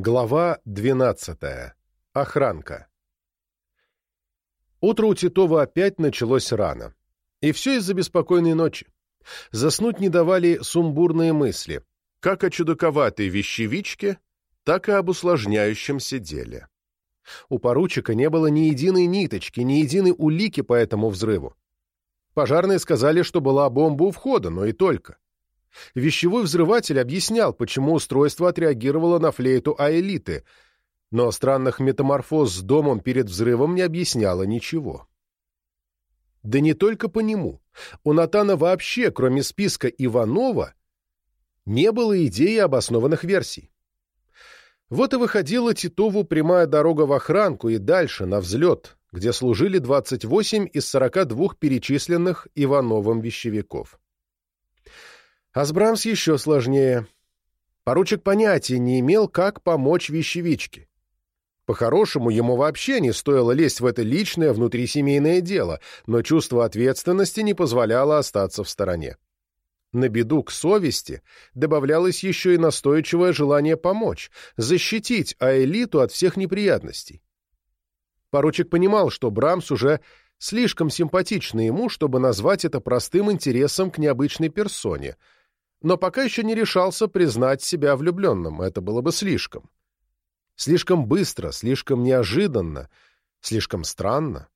Глава 12. Охранка. Утро у Титова опять началось рано. И все из-за беспокойной ночи. Заснуть не давали сумбурные мысли, как о чудаковатой вещевичке, так и об усложняющемся деле. У поручика не было ни единой ниточки, ни единой улики по этому взрыву. Пожарные сказали, что была бомба у входа, но и только. Вещевой взрыватель объяснял, почему устройство отреагировало на флейту Аэлиты, но странных метаморфоз с домом перед взрывом не объясняло ничего. Да не только по нему. У Натана вообще, кроме списка Иванова, не было идеи обоснованных версий. Вот и выходила Титову прямая дорога в охранку и дальше, на взлет, где служили 28 из 42 перечисленных Ивановым вещевиков. А с Брамс еще сложнее. Поручик понятия не имел, как помочь вещевичке. По-хорошему, ему вообще не стоило лезть в это личное внутрисемейное дело, но чувство ответственности не позволяло остаться в стороне. На беду к совести добавлялось еще и настойчивое желание помочь, защитить Аэлиту от всех неприятностей. Поручик понимал, что Брамс уже слишком симпатична ему, чтобы назвать это простым интересом к необычной персоне — но пока еще не решался признать себя влюбленным, это было бы слишком. Слишком быстро, слишком неожиданно, слишком странно.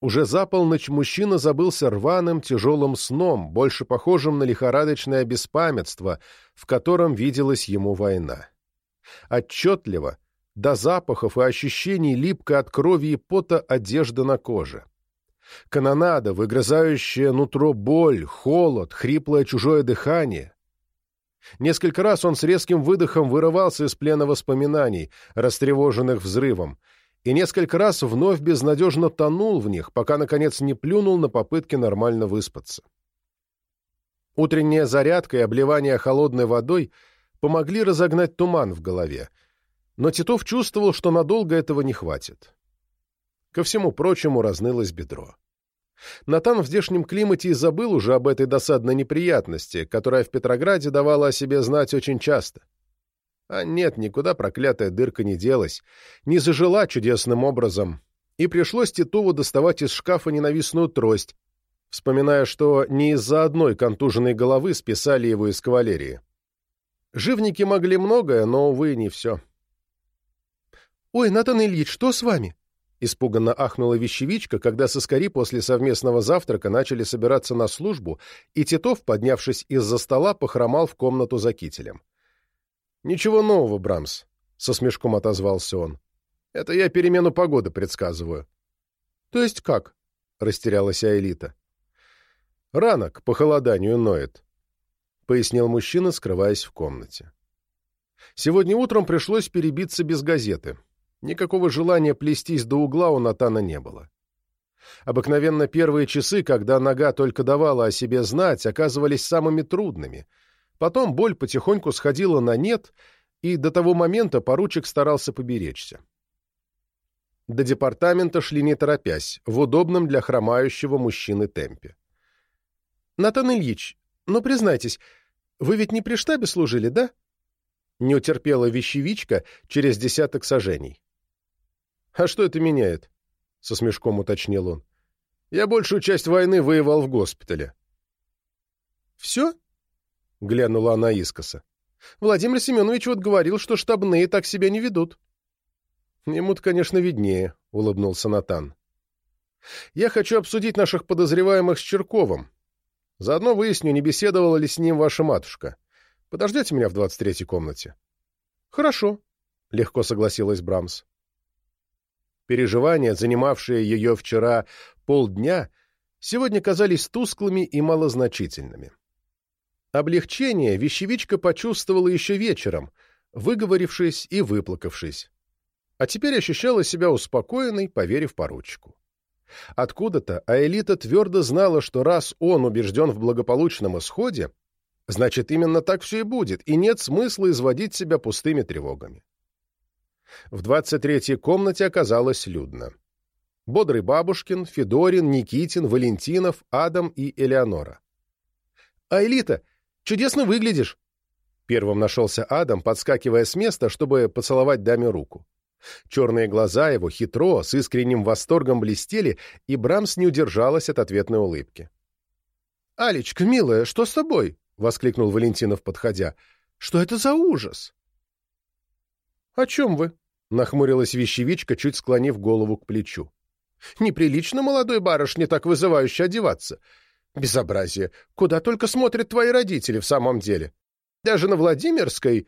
Уже за полночь мужчина забылся рваным тяжелым сном, больше похожим на лихорадочное беспамятство, в котором виделась ему война. Отчетливо, до запахов и ощущений липко от крови и пота одежда на коже. Канонада, выгрызающая нутро боль, холод, хриплое чужое дыхание. Несколько раз он с резким выдохом вырывался из плена воспоминаний, растревоженных взрывом, и несколько раз вновь безнадежно тонул в них, пока, наконец, не плюнул на попытки нормально выспаться. Утренняя зарядка и обливание холодной водой помогли разогнать туман в голове, но Титов чувствовал, что надолго этого не хватит. Ко всему прочему разнылось бедро. Натан в здешнем климате и забыл уже об этой досадной неприятности, которая в Петрограде давала о себе знать очень часто. А нет, никуда проклятая дырка не делась, не зажила чудесным образом, и пришлось Титову доставать из шкафа ненавистную трость, вспоминая, что не из-за одной контуженной головы списали его из кавалерии. Живники могли многое, но, увы, не все. «Ой, Натан Ильич, что с вами?» Испуганно ахнула вещевичка, когда соскари после совместного завтрака начали собираться на службу, и Титов, поднявшись из-за стола, похромал в комнату за кителем. «Ничего нового, Брамс», — со смешком отозвался он. «Это я перемену погоды предсказываю». «То есть как?» — растерялась Аэлита. «Рано к похолоданию ноет», — пояснил мужчина, скрываясь в комнате. «Сегодня утром пришлось перебиться без газеты». Никакого желания плестись до угла у Натана не было. Обыкновенно первые часы, когда нога только давала о себе знать, оказывались самыми трудными. Потом боль потихоньку сходила на нет, и до того момента поручик старался поберечься. До департамента шли не торопясь, в удобном для хромающего мужчины темпе. «Натан Ильич, ну признайтесь, вы ведь не при штабе служили, да?» Не утерпела вещевичка через десяток сажений. «А что это меняет?» — со смешком уточнил он. «Я большую часть войны воевал в госпитале». «Все?» — глянула она искоса. «Владимир Семенович вот говорил, что штабные так себя не ведут». «Ему-то, конечно, виднее», — улыбнулся Натан. «Я хочу обсудить наших подозреваемых с Черковым. Заодно выясню, не беседовала ли с ним ваша матушка. Подождете меня в двадцать третьей комнате?» «Хорошо», — легко согласилась Брамс. Переживания, занимавшие ее вчера полдня, сегодня казались тусклыми и малозначительными. Облегчение вещевичка почувствовала еще вечером, выговорившись и выплакавшись. А теперь ощущала себя успокоенной, поверив поручику. Откуда-то Аэлита твердо знала, что раз он убежден в благополучном исходе, значит, именно так все и будет, и нет смысла изводить себя пустыми тревогами. В двадцать третьей комнате оказалось людно. Бодрый Бабушкин, Федорин, Никитин, Валентинов, Адам и Элеонора. «А, Элита, чудесно выглядишь!» Первым нашелся Адам, подскакивая с места, чтобы поцеловать даме руку. Черные глаза его хитро, с искренним восторгом блестели, и Брамс не удержалась от ответной улыбки. — Алечка, милая, что с тобой? — воскликнул Валентинов, подходя. — Что это за ужас? — О чем вы? — нахмурилась вещевичка, чуть склонив голову к плечу. — Неприлично молодой барышне так вызывающе одеваться. Безобразие! Куда только смотрят твои родители в самом деле. Даже на Владимирской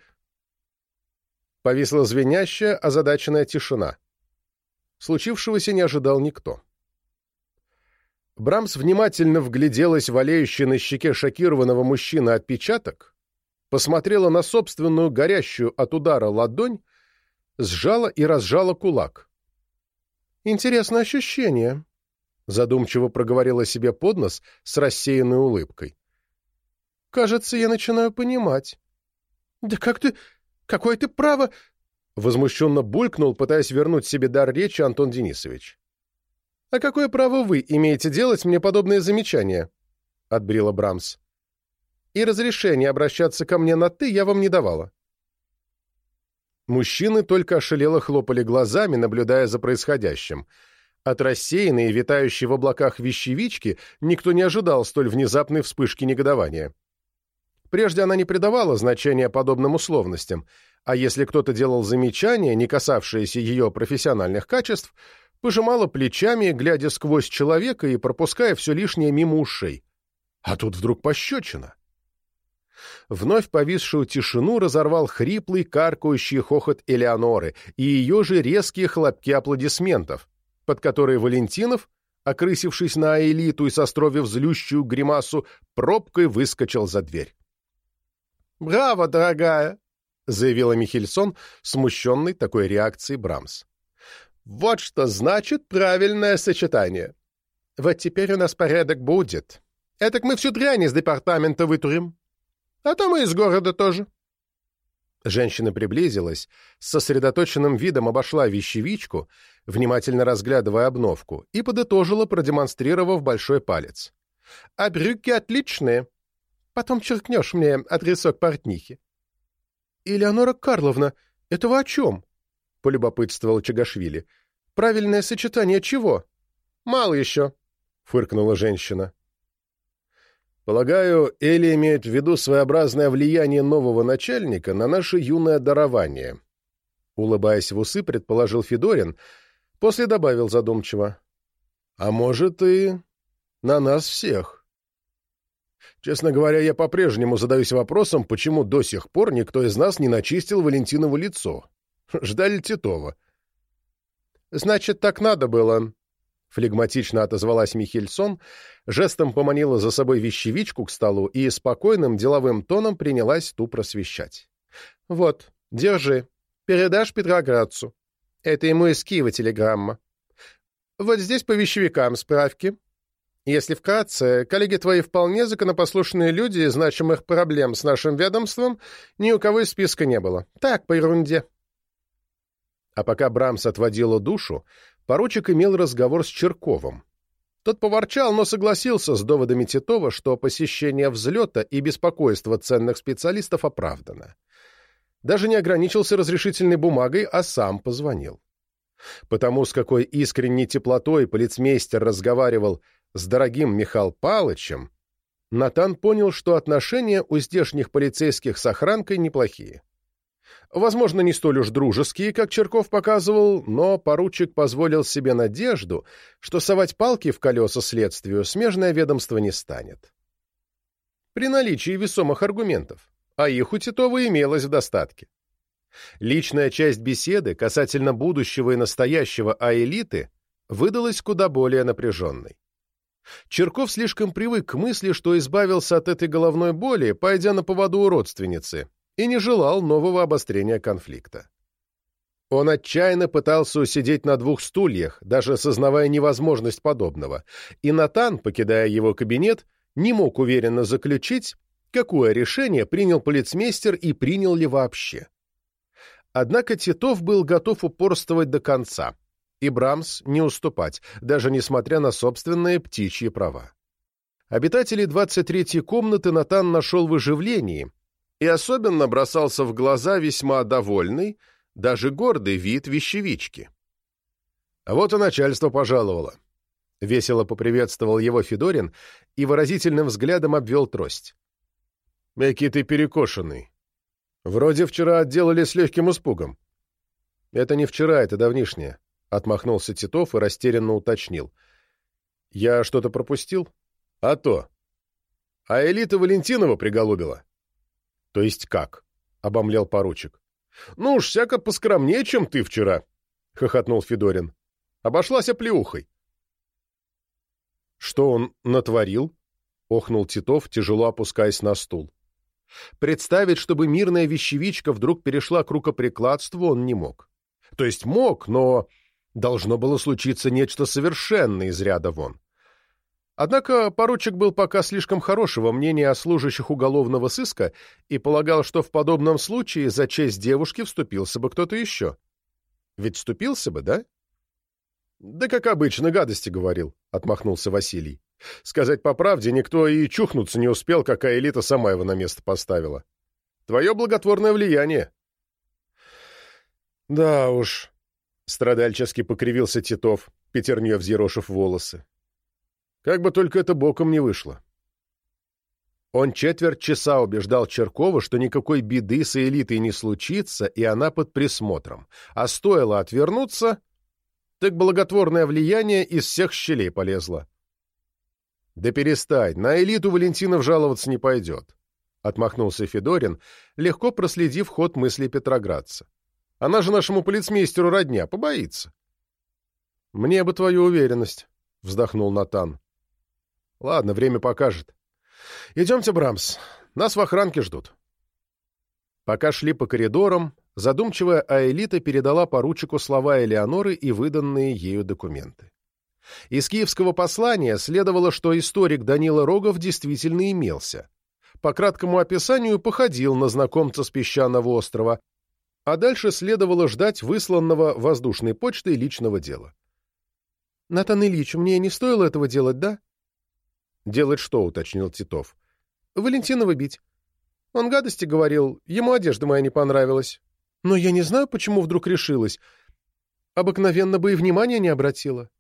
Повисла звенящая, озадаченная тишина. Случившегося не ожидал никто. Брамс внимательно вгляделась в олеющий на щеке шокированного мужчины отпечаток, посмотрела на собственную горящую от удара ладонь, сжала и разжала кулак. «Интересное ощущение», — задумчиво проговорила себе под нос с рассеянной улыбкой. «Кажется, я начинаю понимать». «Да как ты... Какое ты право...» Возмущенно булькнул, пытаясь вернуть себе дар речи Антон Денисович. «А какое право вы имеете делать мне подобные замечания?» — отбрила Брамс. «И разрешение обращаться ко мне на «ты» я вам не давала». Мужчины только ошалело хлопали глазами, наблюдая за происходящим. От рассеянной и витающей в облаках вещевички никто не ожидал столь внезапной вспышки негодования. Прежде она не придавала значения подобным условностям, а если кто-то делал замечания, не касавшиеся ее профессиональных качеств, пожимала плечами, глядя сквозь человека и пропуская все лишнее мимо ушей. А тут вдруг пощечина. Вновь повисшую тишину разорвал хриплый, каркающий хохот Элеоноры и ее же резкие хлопки аплодисментов, под которые Валентинов, окрысившись на элиту и состровив злющую гримасу, пробкой выскочил за дверь. «Браво, дорогая!» — заявила Михельсон, смущенный такой реакцией Брамс. «Вот что значит правильное сочетание. Вот теперь у нас порядок будет. Этак мы всю дрянь из департамента вытурим. А там и из города тоже». Женщина приблизилась, с сосредоточенным видом обошла вещевичку, внимательно разглядывая обновку, и подытожила, продемонстрировав большой палец. «А брюки отличные. Потом черкнешь мне адресок портнихи. — Элеонора Карловна, это вы о чем? — полюбопытствовал Чагашвили. — Правильное сочетание чего? — Мало еще, — фыркнула женщина. — Полагаю, Эли имеет в виду своеобразное влияние нового начальника на наше юное дарование. Улыбаясь в усы, предположил Федорин, после добавил задумчиво. — А может, и на нас всех. Честно говоря, я по-прежнему задаюсь вопросом, почему до сих пор никто из нас не начистил Валентиново лицо. Ждали Титова. «Значит, так надо было», — флегматично отозвалась Михельсон, жестом поманила за собой вещевичку к столу и спокойным деловым тоном принялась ту просвещать. «Вот, держи. Передашь Петроградцу. Это ему из Киева телеграмма. Вот здесь по вещевикам справки. Если вкратце, коллеги твои вполне законопослушные люди, значимых проблем с нашим ведомством ни у кого из списка не было. Так, по ерунде. А пока Брамс отводила душу, поручик имел разговор с Черковым. Тот поворчал, но согласился с доводами Титова, что посещение взлета и беспокойство ценных специалистов оправдано. Даже не ограничился разрешительной бумагой, а сам позвонил. Потому с какой искренней теплотой полицмейстер разговаривал с дорогим Михал Палычем, Натан понял, что отношения у здешних полицейских с охранкой неплохие. Возможно, не столь уж дружеские, как Черков показывал, но поручик позволил себе надежду, что совать палки в колеса следствию смежное ведомство не станет. При наличии весомых аргументов, а их у Титова имелось в достатке. Личная часть беседы касательно будущего и настоящего аэлиты выдалась куда более напряженной. Черков слишком привык к мысли, что избавился от этой головной боли, пойдя на поводу у родственницы, и не желал нового обострения конфликта. Он отчаянно пытался усидеть на двух стульях, даже осознавая невозможность подобного, и Натан, покидая его кабинет, не мог уверенно заключить, какое решение принял полицмейстер и принял ли вообще. Однако Титов был готов упорствовать до конца — и Брамс не уступать, даже несмотря на собственные птичьи права. Обитателей 23-й комнаты Натан нашел в оживлении, И особенно бросался в глаза весьма довольный, даже гордый вид вещевички. А вот и начальство пожаловало. Весело поприветствовал его Федорин и выразительным взглядом обвел трость. «Экий ты перекошенный. Вроде вчера отделали с легким испугом». «Это не вчера, это давнишнее», — отмахнулся Титов и растерянно уточнил. «Я что-то пропустил?» «А то. А элита Валентинова приголубила». «То есть как?» — обомлел поручик. «Ну уж всяко поскромнее, чем ты вчера», — хохотнул Федорин. «Обошлась оплеухой». «Что он натворил?» — охнул Титов, тяжело опускаясь на стул. Представить, чтобы мирная вещевичка вдруг перешла к рукоприкладству, он не мог. То есть мог, но должно было случиться нечто совершенно из ряда вон. Однако поручик был пока слишком хорошего мнения о служащих уголовного сыска и полагал, что в подобном случае за честь девушки вступился бы кто-то еще. Ведь вступился бы, да? «Да как обычно, гадости говорил», — отмахнулся Василий. «Сказать по правде, никто и чухнуться не успел, какая элита сама его на место поставила. Твое благотворное влияние». «Да уж», — страдальчески покривился Титов, пятернё взъерошив волосы. «Как бы только это боком не вышло». Он четверть часа убеждал Черкова, что никакой беды с элитой не случится, и она под присмотром. А стоило отвернуться, так благотворное влияние из всех щелей полезло. «Да перестань, на элиту Валентинов жаловаться не пойдет», — отмахнулся Федорин, легко проследив ход мысли Петроградца. «Она же нашему полицмейстеру родня, побоится». «Мне бы твою уверенность», — вздохнул Натан. «Ладно, время покажет. Идемте, Брамс, нас в охранке ждут». Пока шли по коридорам, Задумчивая Аэлита передала поручику слова Элеоноры и выданные ею документы. Из киевского послания следовало, что историк Данила Рогов действительно имелся. По краткому описанию походил на знакомца с песчаного острова, а дальше следовало ждать высланного воздушной почтой личного дела. — Натан Ильич, мне не стоило этого делать, да? — Делать что, — уточнил Титов. — Валентинова бить. Он гадости говорил, ему одежда моя не понравилась. Но я не знаю, почему вдруг решилась. Обыкновенно бы и внимания не обратила.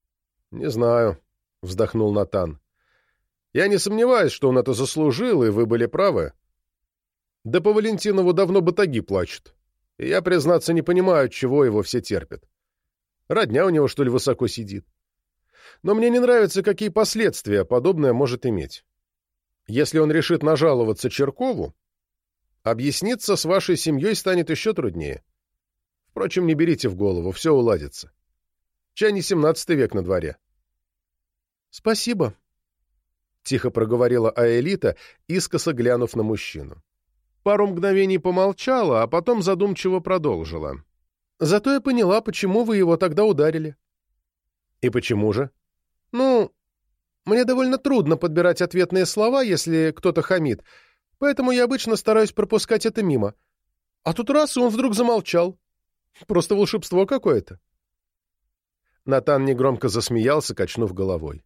— Не знаю, — вздохнул Натан. — Я не сомневаюсь, что он это заслужил, и вы были правы. Да по Валентинову давно батаги плачут. И я, признаться, не понимаю, чего его все терпят. Родня у него, что ли, высоко сидит. Но мне не нравится, какие последствия подобное может иметь. Если он решит нажаловаться Черкову, Объясниться с вашей семьей станет еще труднее. Впрочем, не берите в голову, все уладится. Чай не семнадцатый век на дворе. — Спасибо, — тихо проговорила Аэлита, искоса глянув на мужчину. Пару мгновений помолчала, а потом задумчиво продолжила. — Зато я поняла, почему вы его тогда ударили. — И почему же? — Ну, мне довольно трудно подбирать ответные слова, если кто-то хамит, — поэтому я обычно стараюсь пропускать это мимо. А тут раз, и он вдруг замолчал. Просто волшебство какое-то. Натан негромко засмеялся, качнув головой.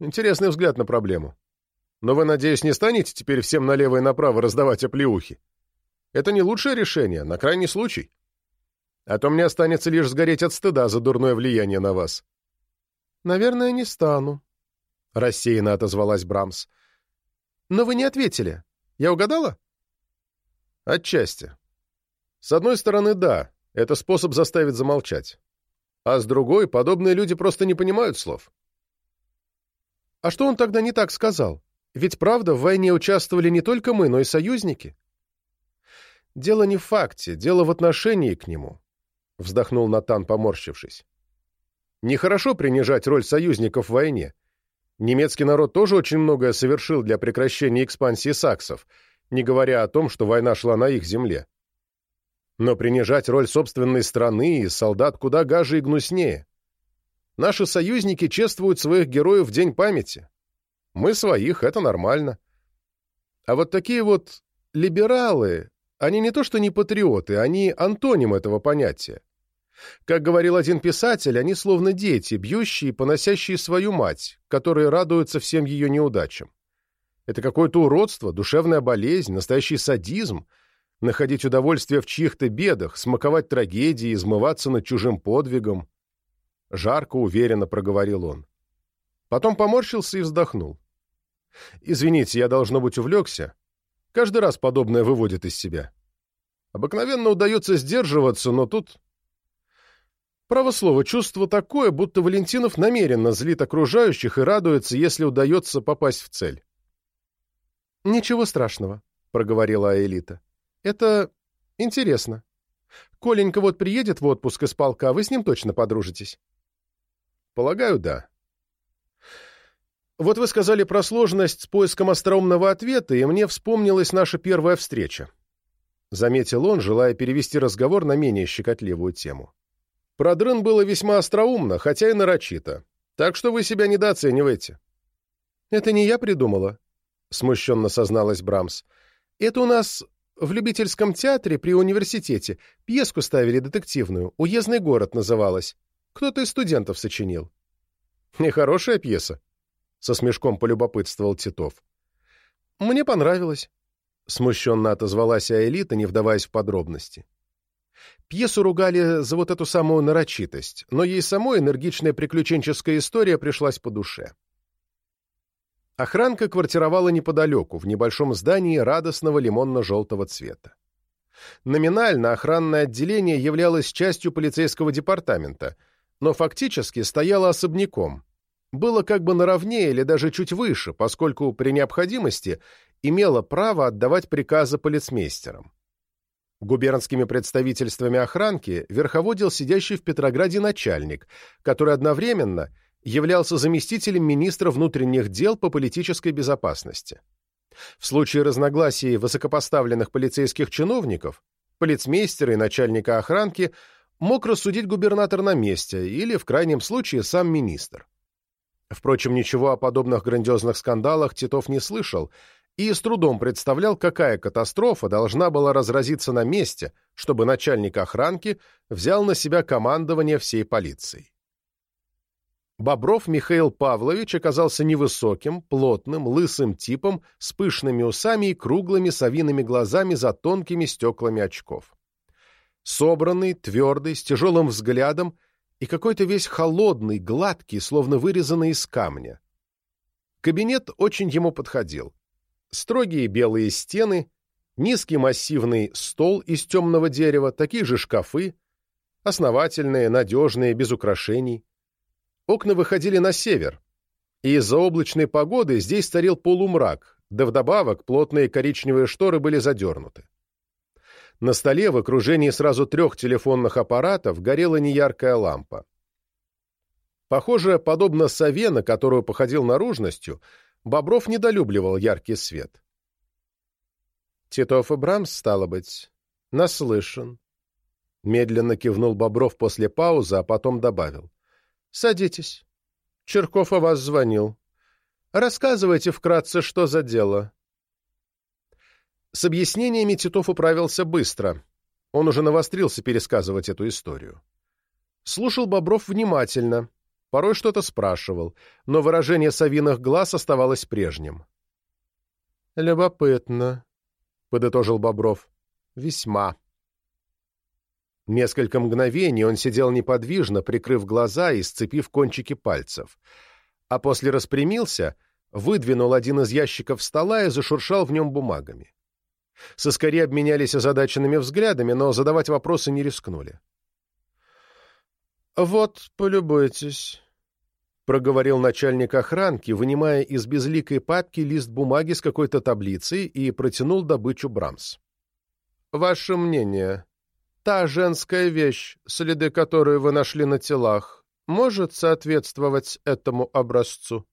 Интересный взгляд на проблему. Но вы, надеюсь, не станете теперь всем налево и направо раздавать оплеухи? Это не лучшее решение, на крайний случай. А то мне останется лишь сгореть от стыда за дурное влияние на вас. — Наверное, не стану, — рассеянно отозвалась Брамс. — Но вы не ответили. Я угадала? Отчасти. С одной стороны, да, это способ заставить замолчать. А с другой, подобные люди просто не понимают слов. А что он тогда не так сказал? Ведь, правда, в войне участвовали не только мы, но и союзники. Дело не в факте, дело в отношении к нему, — вздохнул Натан, поморщившись. Нехорошо принижать роль союзников в войне. Немецкий народ тоже очень многое совершил для прекращения экспансии саксов, не говоря о том, что война шла на их земле. Но принижать роль собственной страны и солдат куда гаже и гнуснее. Наши союзники чествуют своих героев в День памяти. Мы своих, это нормально. А вот такие вот либералы, они не то что не патриоты, они антоним этого понятия. Как говорил один писатель, они словно дети, бьющие и поносящие свою мать, которые радуются всем ее неудачам. Это какое-то уродство, душевная болезнь, настоящий садизм — находить удовольствие в чьих-то бедах, смаковать трагедии, измываться над чужим подвигом. Жарко, уверенно проговорил он. Потом поморщился и вздохнул. «Извините, я, должно быть, увлекся. Каждый раз подобное выводит из себя. Обыкновенно удается сдерживаться, но тут Право слово, чувство такое, будто Валентинов намеренно злит окружающих и радуется, если удается попасть в цель. «Ничего страшного», — проговорила Аэлита. «Это интересно. Коленька вот приедет в отпуск из полка, вы с ним точно подружитесь?» «Полагаю, да». «Вот вы сказали про сложность с поиском остроумного ответа, и мне вспомнилась наша первая встреча», — заметил он, желая перевести разговор на менее щекотливую тему. Про дрын было весьма остроумно, хотя и нарочито. Так что вы себя недооцениваете. «Это не я придумала», — смущенно созналась Брамс. «Это у нас в любительском театре при университете пьеску ставили детективную. «Уездный город» называлась. Кто-то из студентов сочинил». «Нехорошая пьеса», — со смешком полюбопытствовал Титов. «Мне понравилось», — смущенно отозвалась Аэлита, не вдаваясь в подробности. Пьесу ругали за вот эту самую нарочитость, но ей самой энергичная приключенческая история пришлась по душе. Охранка квартировала неподалеку, в небольшом здании радостного лимонно-желтого цвета. Номинально охранное отделение являлось частью полицейского департамента, но фактически стояло особняком. Было как бы наравне или даже чуть выше, поскольку при необходимости имело право отдавать приказы полицмейстерам. Губернскими представительствами охранки верховодил сидящий в Петрограде начальник, который одновременно являлся заместителем министра внутренних дел по политической безопасности. В случае разногласий высокопоставленных полицейских чиновников, полицмейстера и начальника охранки мог рассудить губернатор на месте или, в крайнем случае, сам министр. Впрочем, ничего о подобных грандиозных скандалах Титов не слышал – и с трудом представлял, какая катастрофа должна была разразиться на месте, чтобы начальник охранки взял на себя командование всей полицией. Бобров Михаил Павлович оказался невысоким, плотным, лысым типом с пышными усами и круглыми совиными глазами за тонкими стеклами очков. Собранный, твердый, с тяжелым взглядом и какой-то весь холодный, гладкий, словно вырезанный из камня. Кабинет очень ему подходил строгие белые стены, низкий массивный стол из темного дерева, такие же шкафы, основательные, надежные, без украшений. Окна выходили на север, и из-за облачной погоды здесь царил полумрак, да вдобавок плотные коричневые шторы были задернуты. На столе в окружении сразу трех телефонных аппаратов горела неяркая лампа. Похоже, подобно сове, на которую походил наружностью, Бобров недолюбливал яркий свет. «Титов и Брамс, стало быть, наслышан». Медленно кивнул Бобров после паузы, а потом добавил. «Садитесь. Черков о вас звонил. Рассказывайте вкратце, что за дело». С объяснениями Титов управился быстро. Он уже навострился пересказывать эту историю. Слушал Бобров внимательно, порой что-то спрашивал, но выражение совиных глаз оставалось прежним. «Любопытно», — подытожил Бобров. «Весьма». Несколько мгновений он сидел неподвижно, прикрыв глаза и сцепив кончики пальцев, а после распрямился, выдвинул один из ящиков стола и зашуршал в нем бумагами. Соскорее обменялись озадаченными взглядами, но задавать вопросы не рискнули. «Вот, полюбуйтесь», — проговорил начальник охранки, вынимая из безликой папки лист бумаги с какой-то таблицей и протянул добычу Брамс. «Ваше мнение, та женская вещь, следы которой вы нашли на телах, может соответствовать этому образцу?»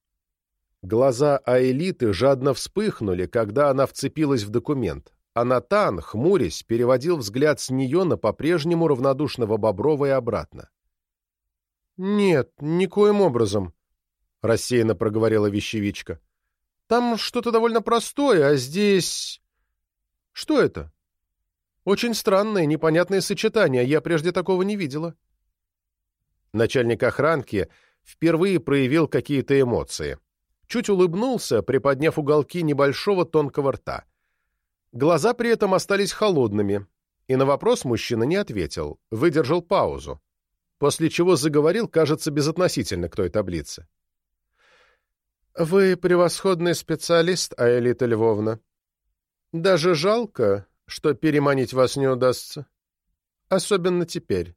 Глаза Аэлиты жадно вспыхнули, когда она вцепилась в документ, а Натан, хмурясь, переводил взгляд с нее на по-прежнему равнодушного Боброва и обратно. «Нет, никоим образом», — рассеянно проговорила вещевичка. «Там что-то довольно простое, а здесь...» «Что это?» «Очень странное, непонятное сочетание, я прежде такого не видела». Начальник охранки впервые проявил какие-то эмоции. чуть улыбнулся, приподняв уголки небольшого тонкого рта. Глаза при этом остались холодными, и на вопрос мужчина не ответил, выдержал паузу, после чего заговорил, кажется, безотносительно к той таблице. «Вы превосходный специалист, Аэлита Львовна. Даже жалко, что переманить вас не удастся. Особенно теперь».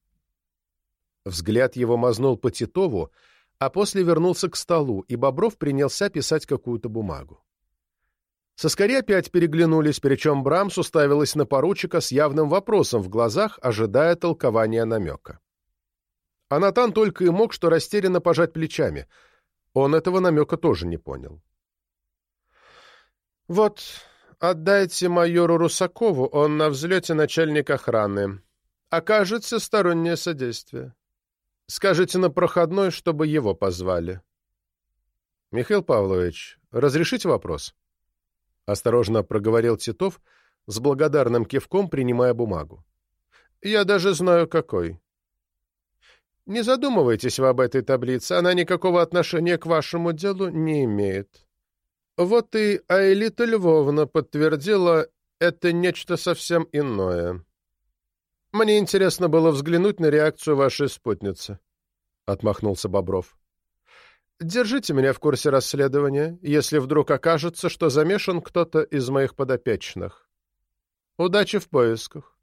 Взгляд его мазнул по Титову, а после вернулся к столу, и Бобров принялся писать какую-то бумагу. Соскари опять переглянулись, причем Брамс уставилась на поручика с явным вопросом в глазах, ожидая толкования намека. А Натан только и мог что растерянно пожать плечами. Он этого намека тоже не понял. «Вот, отдайте майору Русакову, он на взлете начальник охраны. Окажется стороннее содействие. Скажите на проходной, чтобы его позвали. Михаил Павлович, разрешите вопрос? Осторожно проговорил Титов, с благодарным кивком принимая бумагу. Я даже знаю, какой. Не задумывайтесь вы об этой таблице, она никакого отношения к вашему делу не имеет. Вот и Аэлита Львовна подтвердила, это нечто совсем иное. «Мне интересно было взглянуть на реакцию вашей спутницы», — отмахнулся Бобров. «Держите меня в курсе расследования, если вдруг окажется, что замешан кто-то из моих подопечных. Удачи в поисках».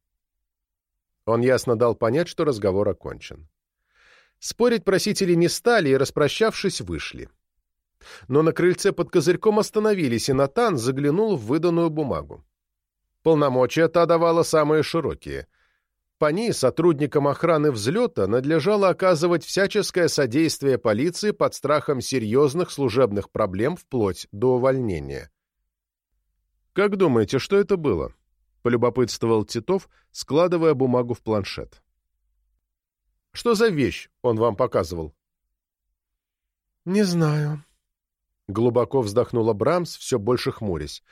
Он ясно дал понять, что разговор окончен. Спорить просители не стали и, распрощавшись, вышли. Но на крыльце под козырьком остановились, и Натан заглянул в выданную бумагу. Полномочия та давала самые широкие. По ней сотрудникам охраны взлета надлежало оказывать всяческое содействие полиции под страхом серьезных служебных проблем вплоть до увольнения. «Как думаете, что это было?» — полюбопытствовал Титов, складывая бумагу в планшет. «Что за вещь он вам показывал?» «Не знаю», — глубоко вздохнула Брамс, все больше хмурясь.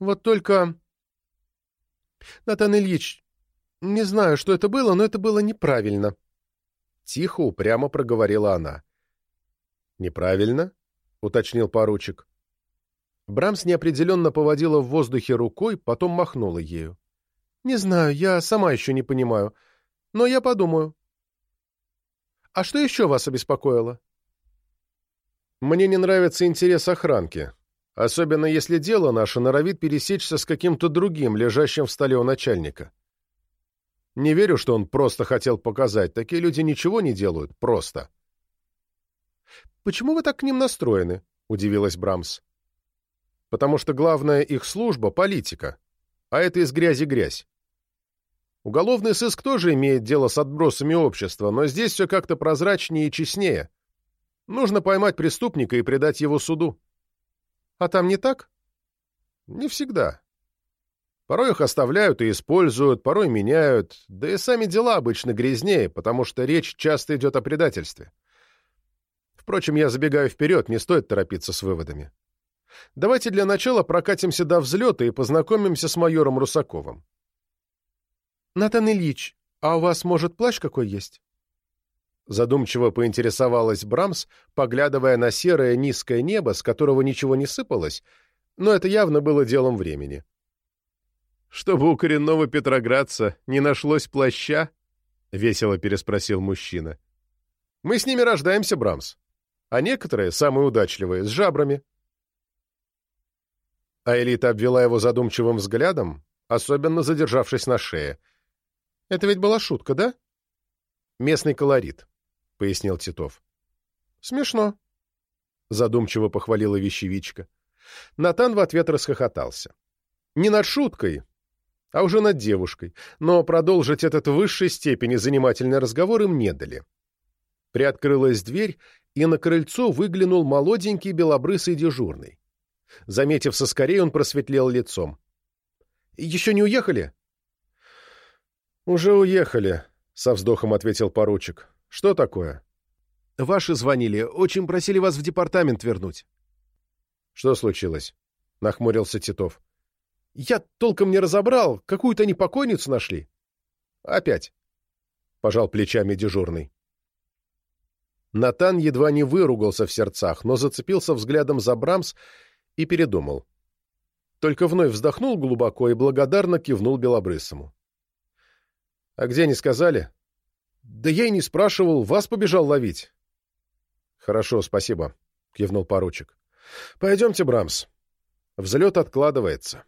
«Вот только...» «Натан Ильич, «Не знаю, что это было, но это было неправильно». Тихо, упрямо проговорила она. «Неправильно?» — уточнил поручик. Брамс неопределенно поводила в воздухе рукой, потом махнула ею. «Не знаю, я сама еще не понимаю. Но я подумаю». «А что еще вас обеспокоило?» «Мне не нравится интерес охранки, особенно если дело наше норовит пересечься с каким-то другим, лежащим в столе у начальника. Не верю, что он просто хотел показать. Такие люди ничего не делают. Просто. «Почему вы так к ним настроены?» — удивилась Брамс. «Потому что главная их служба — политика. А это из грязи грязь. Уголовный сыск тоже имеет дело с отбросами общества, но здесь все как-то прозрачнее и честнее. Нужно поймать преступника и предать его суду. А там не так? Не всегда. Порой их оставляют и используют, порой меняют, да и сами дела обычно грязнее, потому что речь часто идет о предательстве. Впрочем, я забегаю вперед, не стоит торопиться с выводами. Давайте для начала прокатимся до взлета и познакомимся с майором Русаковым. «Натан Ильич, а у вас, может, плащ какой есть?» Задумчиво поинтересовалась Брамс, поглядывая на серое низкое небо, с которого ничего не сыпалось, но это явно было делом времени. «Чтобы у коренного петроградца не нашлось плаща?» — весело переспросил мужчина. «Мы с ними рождаемся, Брамс. А некоторые, самые удачливые, с жабрами». А Элита обвела его задумчивым взглядом, особенно задержавшись на шее. «Это ведь была шутка, да?» «Местный колорит», — пояснил Титов. «Смешно», — задумчиво похвалила вещевичка. Натан в ответ расхохотался. Не над шуткой, а уже над девушкой, но продолжить этот в высшей степени занимательный разговор им не дали. Приоткрылась дверь, и на крыльцо выглянул молоденький белобрысый дежурный. Заметив соскорей, он просветлел лицом. «Еще не уехали?» «Уже уехали», — со вздохом ответил поручик. «Что такое?» «Ваши звонили. Очень просили вас в департамент вернуть». «Что случилось?» — нахмурился Титов. Я толком не разобрал, какую-то они покойницу нашли. Опять. Пожал плечами дежурный. Натан едва не выругался в сердцах, но зацепился взглядом за Брамс и передумал. Только вновь вздохнул глубоко и благодарно кивнул Белобрысому. — А где не сказали? — Да я и не спрашивал, вас побежал ловить. — Хорошо, спасибо, — кивнул поручик. — Пойдемте, Брамс. Взлет откладывается.